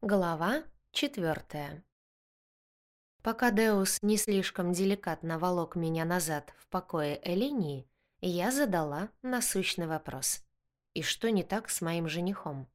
Глава четвертая. Пока Деус не слишком деликатно волок меня назад в покое Элинии, я задала насущный вопрос. И что не так с моим женихом?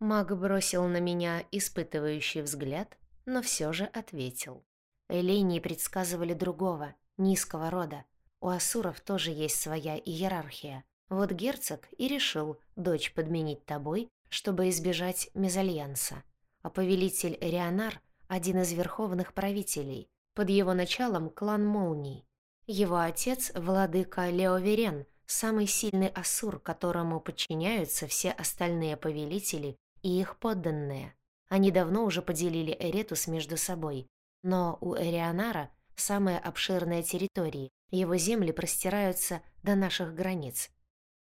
Маг бросил на меня испытывающий взгляд, но все же ответил. Элинии предсказывали другого, низкого рода. У асуров тоже есть своя иерархия. Вот герцог и решил дочь подменить тобой, чтобы избежать мезальянса а повелитель Рионар – один из верховных правителей. Под его началом клан Молний. Его отец – владыка Леоверен, самый сильный асур, которому подчиняются все остальные повелители и их подданные. Они давно уже поделили Эретус между собой, но у Эрионара самые обширные территории, его земли простираются до наших границ.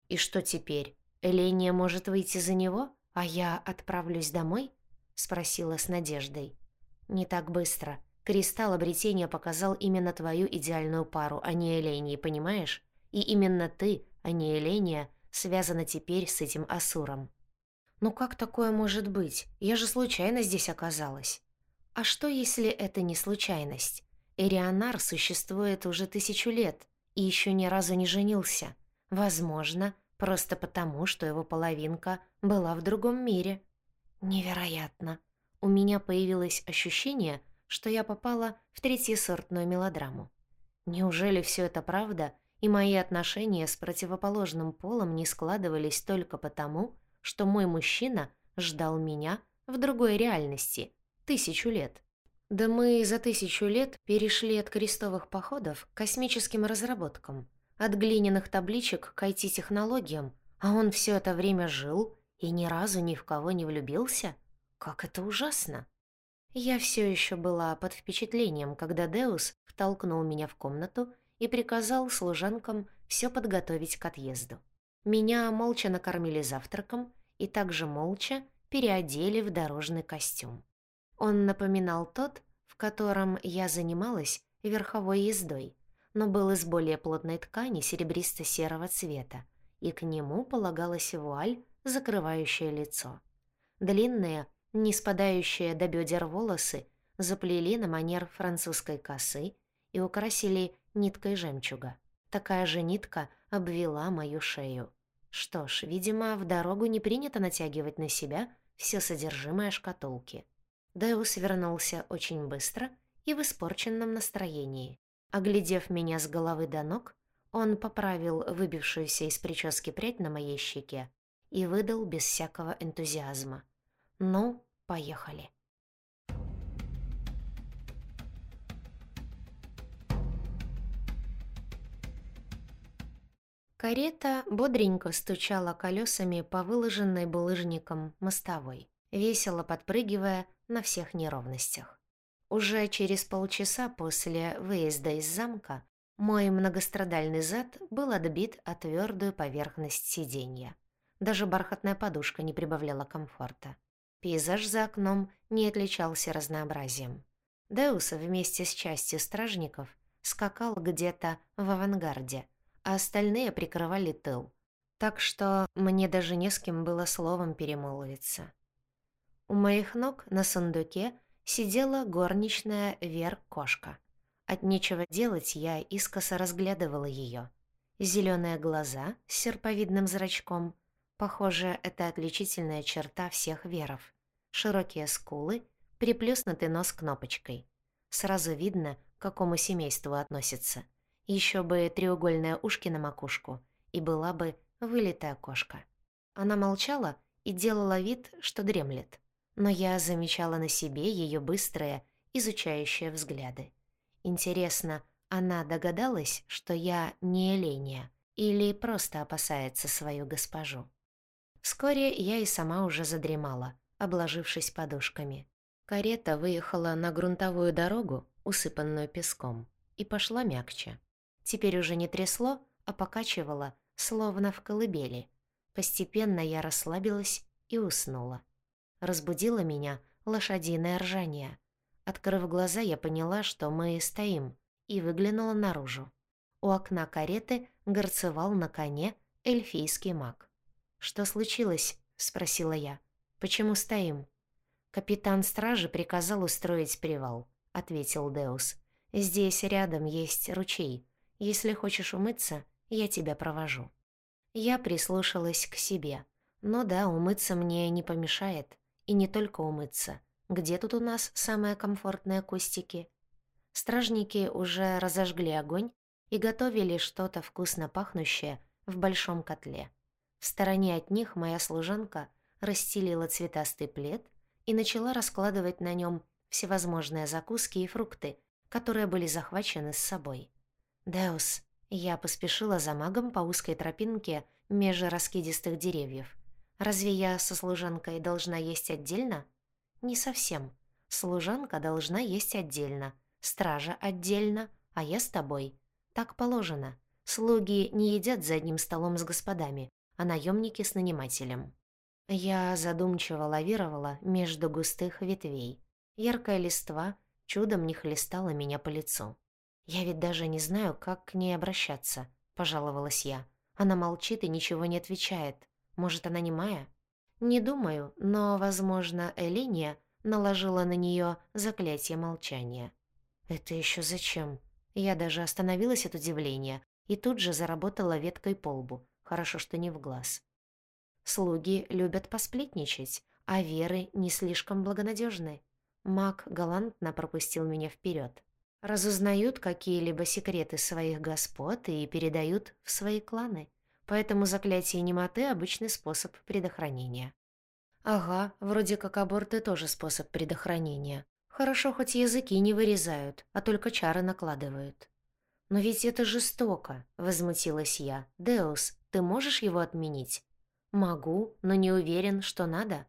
И что теперь? Эления может выйти за него, а я отправлюсь домой? Спросила с надеждой. «Не так быстро. Кристалл обретения показал именно твою идеальную пару, а не Элении, понимаешь? И именно ты, а не Эления, связана теперь с этим Асуром». «Ну как такое может быть? Я же случайно здесь оказалась». «А что, если это не случайность? Эрионар существует уже тысячу лет и еще ни разу не женился. Возможно, просто потому, что его половинка была в другом мире». Невероятно. У меня появилось ощущение, что я попала в третьесортную мелодраму. Неужели все это правда, и мои отношения с противоположным полом не складывались только потому, что мой мужчина ждал меня в другой реальности, тысячу лет? Да мы за тысячу лет перешли от крестовых походов к космическим разработкам, от глиняных табличек к IT-технологиям, а он все это время жил и ни разу ни в кого не влюбился? Как это ужасно! Я все еще была под впечатлением, когда Деус втолкнул меня в комнату и приказал служанкам все подготовить к отъезду. Меня молча накормили завтраком и также молча переодели в дорожный костюм. Он напоминал тот, в котором я занималась верховой ездой, но был из более плотной ткани серебристо-серого цвета, и к нему полагалась вуаль закрывающее лицо. Длинные, не спадающие до бедер волосы заплели на манер французской косы и украсили ниткой жемчуга. Такая же нитка обвела мою шею. Что ж, видимо, в дорогу не принято натягивать на себя все содержимое шкатулки. Деус вернулся очень быстро и в испорченном настроении. Оглядев меня с головы до ног, он поправил выбившуюся из прически прядь на моей щеке и выдал без всякого энтузиазма. «Ну, поехали». Карета бодренько стучала колесами по выложенной булыжником мостовой, весело подпрыгивая на всех неровностях. Уже через полчаса после выезда из замка мой многострадальный зад был отбит о твердую поверхность сиденья. Даже бархатная подушка не прибавляла комфорта. Пейзаж за окном не отличался разнообразием. Деус вместе с частью стражников скакал где-то в авангарде, а остальные прикрывали тыл. Так что мне даже не с кем было словом перемолвиться. У моих ног на сундуке сидела горничная Вер-кошка. От нечего делать я искоса разглядывала ее. Зеленые глаза с серповидным зрачком — Похоже, это отличительная черта всех веров. Широкие скулы, приплюснутый нос кнопочкой. Сразу видно, к какому семейству относится. Еще бы треугольные ушки на макушку, и была бы вылитая кошка. Она молчала и делала вид, что дремлет. Но я замечала на себе ее быстрые, изучающие взгляды. Интересно, она догадалась, что я не Эления, или просто опасается свою госпожу? Вскоре я и сама уже задремала, обложившись подушками. Карета выехала на грунтовую дорогу, усыпанную песком, и пошла мягче. Теперь уже не трясло, а покачивало, словно в колыбели. Постепенно я расслабилась и уснула. Разбудило меня лошадиное ржание. Открыв глаза, я поняла, что мы стоим, и выглянула наружу. У окна кареты горцевал на коне эльфийский маг. «Что случилось?» — спросила я. «Почему стоим?» «Капитан стражи приказал устроить привал», — ответил Деус. «Здесь рядом есть ручей. Если хочешь умыться, я тебя провожу». Я прислушалась к себе. Ну да, умыться мне не помешает. И не только умыться. Где тут у нас самые комфортные кустики? Стражники уже разожгли огонь и готовили что-то вкусно пахнущее в большом котле. В стороне от них моя служанка расстелила цветастый плед и начала раскладывать на нем всевозможные закуски и фрукты, которые были захвачены с собой. «Деус», я поспешила за магом по узкой тропинке между раскидистых деревьев. Разве я со служанкой должна есть отдельно? Не совсем. Служанка должна есть отдельно, стража отдельно, а я с тобой. Так положено. Слуги не едят за одним столом с господами, а наемники с нанимателем. Я задумчиво лавировала между густых ветвей. Яркая листва чудом не хлестала меня по лицу. «Я ведь даже не знаю, как к ней обращаться», — пожаловалась я. Она молчит и ничего не отвечает. Может, она не Майя? Не думаю, но, возможно, Элиния наложила на нее заклятие молчания. Это еще зачем? Я даже остановилась от удивления и тут же заработала веткой по лбу. Хорошо, что не в глаз. Слуги любят посплетничать, а веры не слишком благонадежны. Маг галантно пропустил меня вперед. Разузнают какие-либо секреты своих господ и передают в свои кланы поэтому заклятие немоты – обычный способ предохранения. Ага, вроде как аборты тоже способ предохранения. Хорошо, хоть языки не вырезают, а только чары накладывают. «Но ведь это жестоко», — возмутилась я. «Деус, ты можешь его отменить?» «Могу, но не уверен, что надо».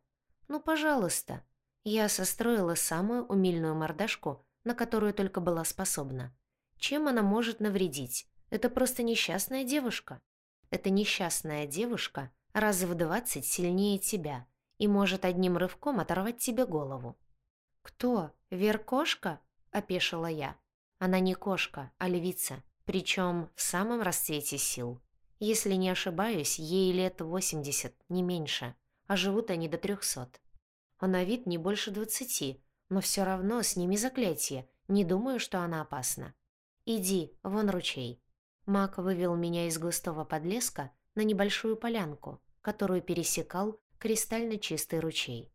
«Ну, пожалуйста». Я состроила самую умильную мордашку, на которую только была способна. Чем она может навредить? Это просто несчастная девушка. Эта несчастная девушка раз в двадцать сильнее тебя и может одним рывком оторвать тебе голову. «Кто? Веркошка?» – опешила я. Она не кошка, а львица, причем в самом расцвете сил. Если не ошибаюсь, ей лет восемьдесят, не меньше, а живут они до трехсот. А на вид не больше двадцати, но все равно с ними заклятие, не думаю, что она опасна. Иди, вон ручей. Маг вывел меня из густого подлеска на небольшую полянку, которую пересекал кристально чистый ручей.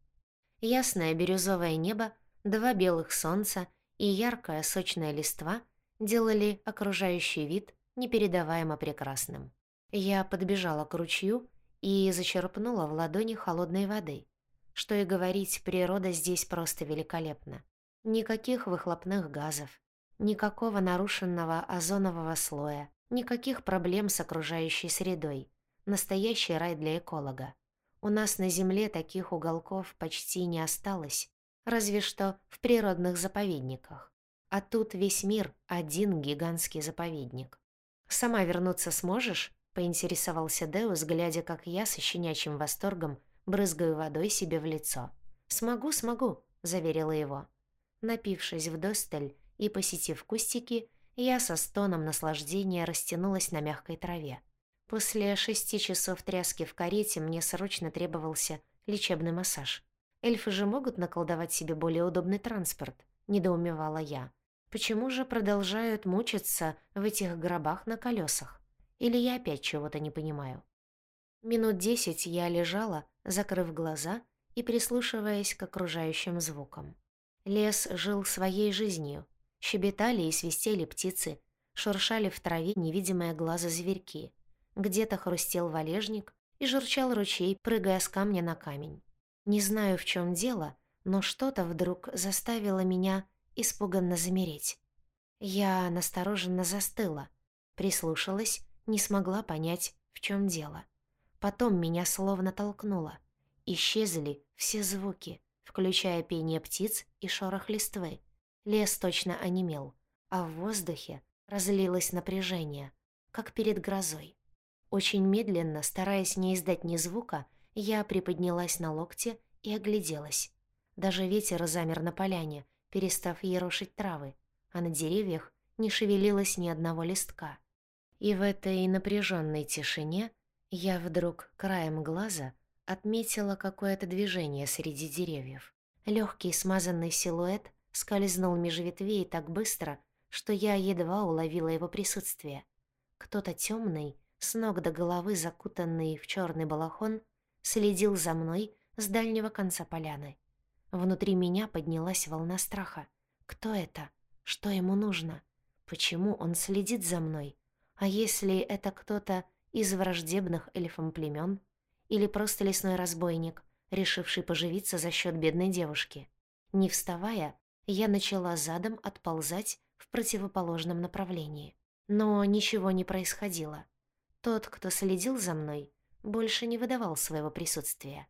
Ясное бирюзовое небо, два белых солнца и яркая сочная листва делали окружающий вид непередаваемо прекрасным. Я подбежала к ручью и зачерпнула в ладони холодной воды. Что и говорить, природа здесь просто великолепна. Никаких выхлопных газов, никакого нарушенного озонового слоя, Никаких проблем с окружающей средой. Настоящий рай для эколога. У нас на Земле таких уголков почти не осталось, разве что в природных заповедниках. А тут весь мир — один гигантский заповедник. «Сама вернуться сможешь?» — поинтересовался Деус, глядя, как я со щенячьим восторгом брызгаю водой себе в лицо. «Смогу, смогу», — заверила его. Напившись вдосталь и посетив кустики, я со стоном наслаждения растянулась на мягкой траве. После шести часов тряски в карете мне срочно требовался лечебный массаж. Эльфы же могут наколдовать себе более удобный транспорт, недоумевала я. Почему же продолжают мучиться в этих гробах на колесах? Или я опять чего-то не понимаю? Минут десять я лежала, закрыв глаза и прислушиваясь к окружающим звукам. Лес жил своей жизнью, Щебетали и свистели птицы, шуршали в траве невидимые глаза зверьки. Где-то хрустел валежник и журчал ручей, прыгая с камня на камень. Не знаю, в чем дело, но что-то вдруг заставило меня испуганно замереть. Я настороженно застыла, прислушалась, не смогла понять, в чем дело. Потом меня словно толкнуло. Исчезли все звуки, включая пение птиц и шорох листвы. Лес точно онемел, а в воздухе разлилось напряжение, как перед грозой. Очень медленно, стараясь не издать ни звука, я приподнялась на локте и огляделась. Даже ветер замер на поляне, перестав ерошить травы, а на деревьях не шевелилось ни одного листка. И в этой напряженной тишине я вдруг краем глаза отметила какое-то движение среди деревьев. Легкий смазанный силуэт скользнул меж ветвей так быстро, что я едва уловила его присутствие. Кто-то темный, с ног до головы закутанный в черный балахон, следил за мной с дальнего конца поляны. Внутри меня поднялась волна страха. Кто это? Что ему нужно? Почему он следит за мной? А если это кто-то из враждебных эльфам племен? Или просто лесной разбойник, решивший поживиться за счет бедной девушки? Не вставая, я начала задом отползать в противоположном направлении. Но ничего не происходило. Тот, кто следил за мной, больше не выдавал своего присутствия.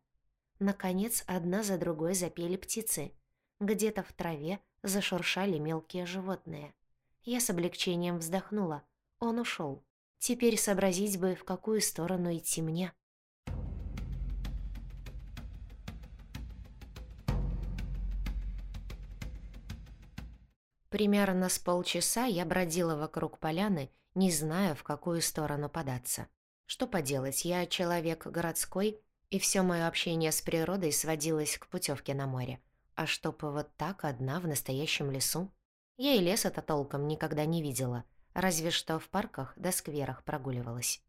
Наконец, одна за другой запели птицы. Где-то в траве зашуршали мелкие животные. Я с облегчением вздохнула. Он ушел. Теперь сообразить бы, в какую сторону идти мне. Примерно с полчаса я бродила вокруг поляны, не зная, в какую сторону податься. Что поделать, я человек городской, и все мое общение с природой сводилось к путевке на море. А чтоб вот так одна в настоящем лесу? Я и леса-то толком никогда не видела, разве что в парках да скверах прогуливалась.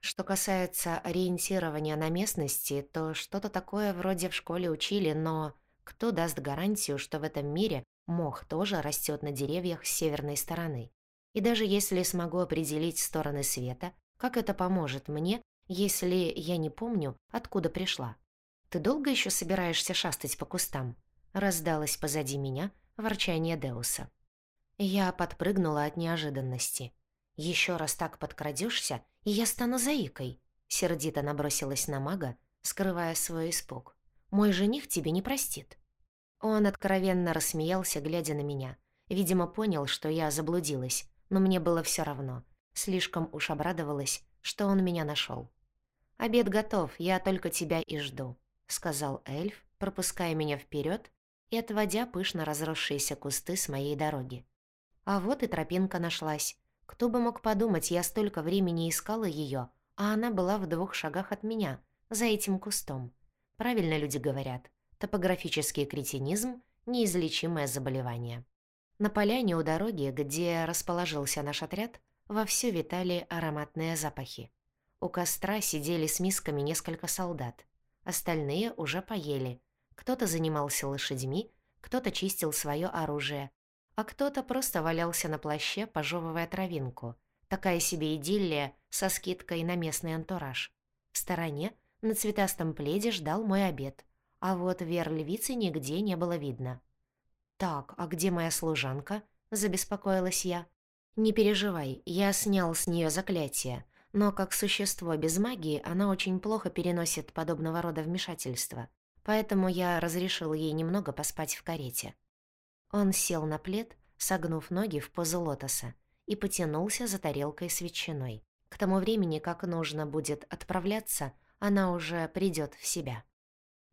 Что касается ориентирования на местности, то что-то такое вроде в школе учили, но кто даст гарантию, что в этом мире мох тоже растет на деревьях с северной стороны? И даже если смогу определить стороны света, как это поможет мне, если я не помню, откуда пришла? Ты долго еще собираешься шастать по кустам? Раздалось позади меня ворчание Деуса. Я подпрыгнула от неожиданности. Еще раз так подкрадешься, и я стану заикой. Сердито набросилась на мага, скрывая свой испуг. Мой жених тебе не простит. Он откровенно рассмеялся, глядя на меня. Видимо, понял, что я заблудилась, но мне было все равно. Слишком уж обрадовалась, что он меня нашел. «Обед готов, я только тебя и жду», — сказал эльф, пропуская меня вперед и отводя пышно разросшиеся кусты с моей дороги. А вот и тропинка нашлась. Кто бы мог подумать, я столько времени искала ее, а она была в двух шагах от меня, за этим кустом. Правильно люди говорят, топографический кретинизм – неизлечимое заболевание. На поляне у дороги, где расположился наш отряд, вовсю витали ароматные запахи. У костра сидели с мисками несколько солдат. Остальные уже поели, кто-то занимался лошадьми, кто-то чистил свое оружие, а кто-то просто валялся на плаще, пожевывая травинку. Такая себе идиллия со скидкой на местный антураж. В стороне на цветастом пледе ждал мой обед, а вот вер-львицы нигде не было видно. «Так, а где моя служанка?» – забеспокоилась я. «Не переживай, я снял с нее заклятие, но как существо без магии она очень плохо переносит подобного рода вмешательства поэтому я разрешил ей немного поспать в карете. Он сел на плед, согнув ноги в позу лотоса, и потянулся за тарелкой с ветчиной. К тому времени, как нужно будет отправляться, она уже придёт в себя.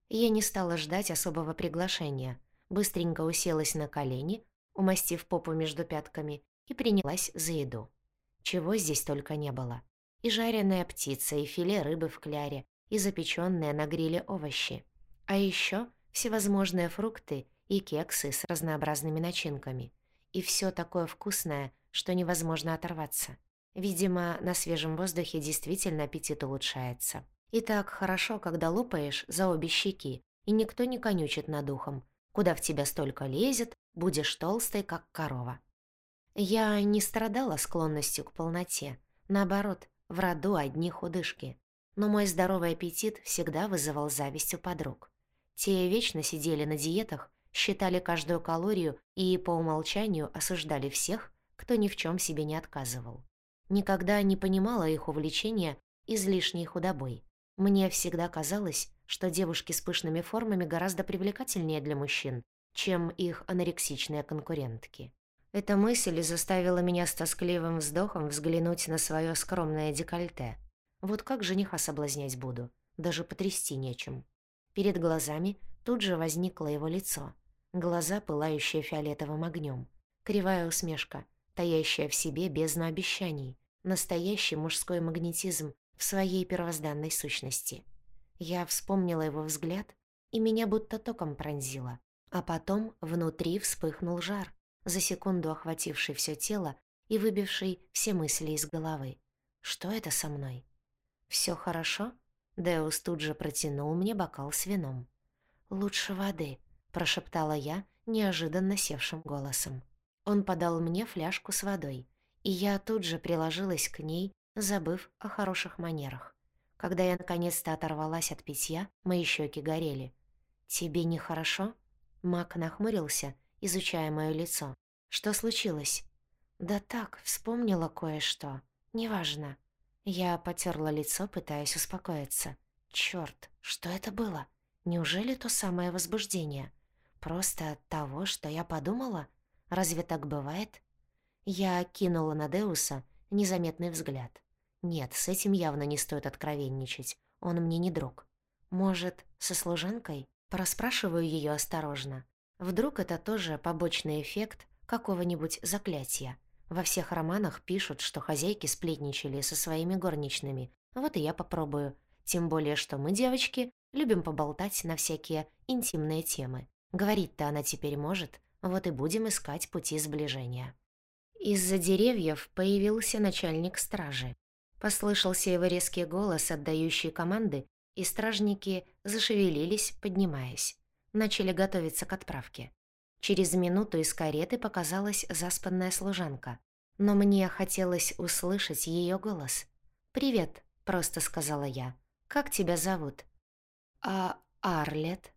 Я не стала ждать особого приглашения, быстренько уселась на колени, умастив попу между пятками, и принялась за еду. Чего здесь только не было. И жареная птица, и филе рыбы в кляре, и запечённые на гриле овощи. А еще всевозможные фрукты и кексы с разнообразными начинками. И все такое вкусное, что невозможно оторваться. Видимо, на свежем воздухе действительно аппетит улучшается. И так хорошо, когда лупаешь за обе щеки, и никто не конючит над ухом. Куда в тебя столько лезет, будешь толстой, как корова. Я не страдала склонностью к полноте. Наоборот, в роду одни худышки. Но мой здоровый аппетит всегда вызывал зависть у подруг. Те вечно сидели на диетах, считали каждую калорию и по умолчанию осуждали всех, кто ни в чем себе не отказывал. Никогда не понимала их увлечения излишней худобой. Мне всегда казалось, что девушки с пышными формами гораздо привлекательнее для мужчин, чем их анорексичные конкурентки. Эта мысль заставила меня с тоскливым вздохом взглянуть на свое скромное декольте. Вот как жениха соблазнять буду, даже потрясти нечем. Перед глазами тут же возникло его лицо. Глаза, пылающие фиолетовым огнем. Кривая усмешка, таящая в себе бездну обещаний. Настоящий мужской магнетизм в своей первозданной сущности. Я вспомнила его взгляд, и меня будто током пронзило. А потом внутри вспыхнул жар, за секунду охвативший все тело и выбивший все мысли из головы. Что это со мной? Все хорошо?» Деус тут же протянул мне бокал с вином. «Лучше воды», — прошептала я неожиданно севшим голосом. Он подал мне фляжку с водой, и я тут же приложилась к ней, забыв о хороших манерах. Когда я наконец-то оторвалась от питья, мои щеки горели. «Тебе нехорошо?» Мак нахмурился, изучая моё лицо. «Что случилось?» «Да так, вспомнила кое-что. Неважно». Я потерла лицо, пытаясь успокоиться. Чёрт, что это было? Неужели то самое возбуждение? Просто от того, что я подумала? Разве так бывает? Я кинула на Деуса незаметный взгляд. Нет, с этим явно не стоит откровенничать. Он мне не друг. Может, со служанкой? Проспрашиваю её осторожно. Вдруг это тоже побочный эффект какого-нибудь заклятия. Во всех романах пишут, что хозяйки сплетничали со своими горничными. Вот и я попробую. Тем более, что мы, девочки, любим поболтать на всякие интимные темы. Говорить-то она теперь может, вот и будем искать пути сближения. Из-за деревьев появился начальник стражи. Послышался его резкий голос, отдающий команды, и стражники зашевелились, поднимаясь. Начали готовиться к отправке. Через минуту из кареты показалась заспанная служанка. Но мне хотелось услышать ее голос. «Привет», — просто сказала я. «Как тебя зовут?» «А Арлет?»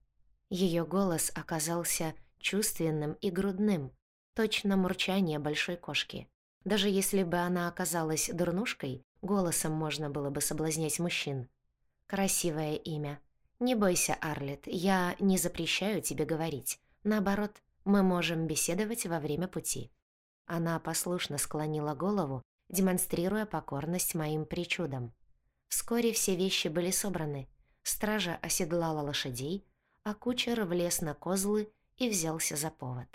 Ее голос оказался чувственным и грудным, точно мурчание большой кошки. Даже если бы она оказалась дурнушкой, голосом можно было бы соблазнять мужчин. Красивое имя. Не бойся, Арлет, я не запрещаю тебе говорить. Наоборот, мы можем беседовать во время пути». Она послушно склонила голову, демонстрируя покорность моим причудам. Вскоре все вещи были собраны. Стража оседлала лошадей, а кучер влез на козлы и взялся за повод.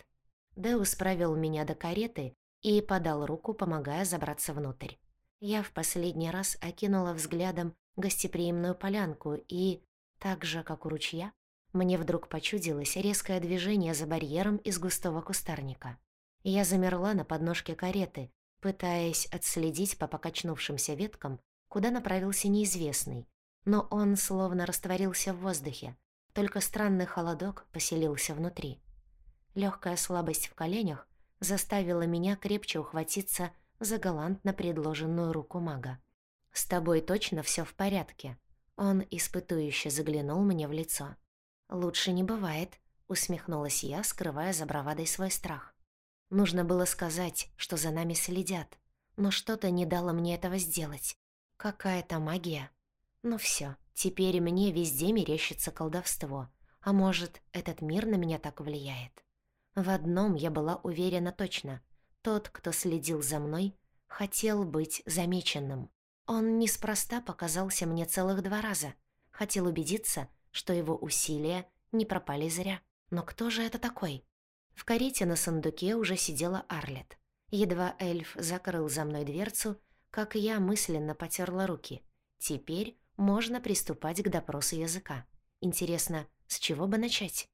Деус провел меня до кареты и подал руку, помогая забраться внутрь. Я в последний раз окинула взглядом гостеприимную полянку и, так же, как у ручья, мне вдруг почудилось резкое движение за барьером из густого кустарника. Я замерла на подножке кареты, пытаясь отследить по покачнувшимся веткам, куда направился неизвестный, но он словно растворился в воздухе, только странный холодок поселился внутри. Легкая слабость в коленях заставила меня крепче ухватиться за галантно предложенную руку мага. «С тобой точно все в порядке?» Он испытующе заглянул мне в лицо. «Лучше не бывает», — усмехнулась я, скрывая за бравадой свой страх. Нужно было сказать, что за нами следят, но что-то не дало мне этого сделать. Какая-то магия. Ну все, теперь мне везде мерещится колдовство. А может, этот мир на меня так влияет? В одном я была уверена точно. Тот, кто следил за мной, хотел быть замеченным. Он неспроста показался мне целых два раза. Хотел убедиться, что его усилия не пропали зря. Но кто же это такой? В карете на сундуке уже сидела Арлет. Едва эльф закрыл за мной дверцу, как я мысленно потерла руки. Теперь можно приступать к допросу языка. Интересно, с чего бы начать?